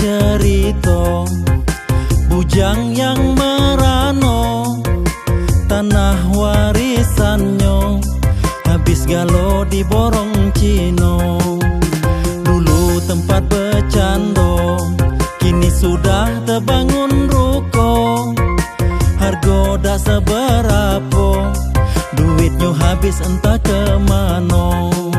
cerita. Bujang yang merano Tanah warisannya Habis galo di borong Cino Dulu tempat bercando Kini sudah terbangun ruko. Hargo dah seberapa Duitnya habis entah ke mana.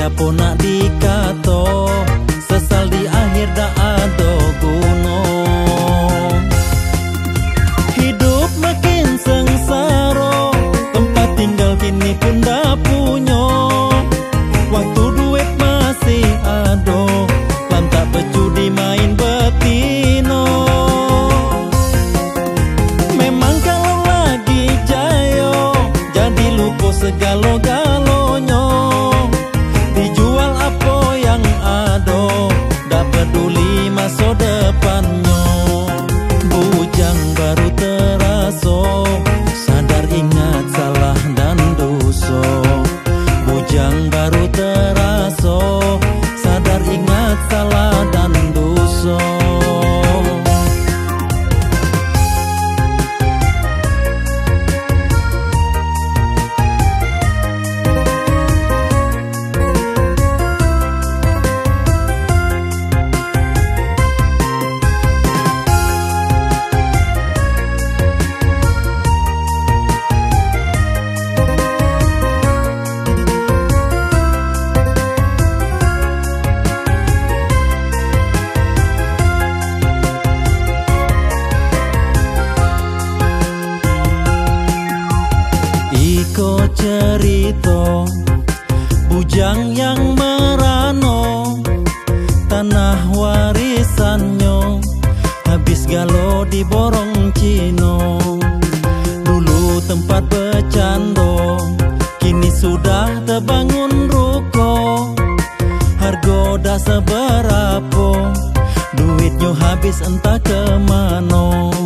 siapa nak cerita Bujang yang merano Tanah warisannya Habis galo di borong Cino Dulu tempat bercando Kini sudah terbangun ruko. Harga dah seberapa Duitnya habis entah ke mana.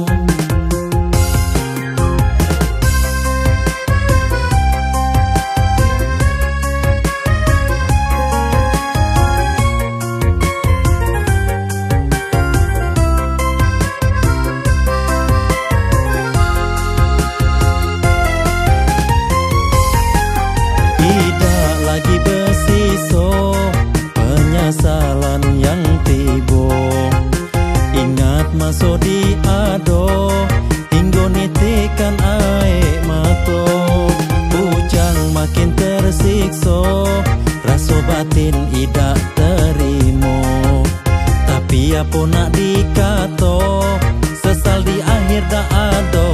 Tiap ponak dikato Sesal di akhir dah ada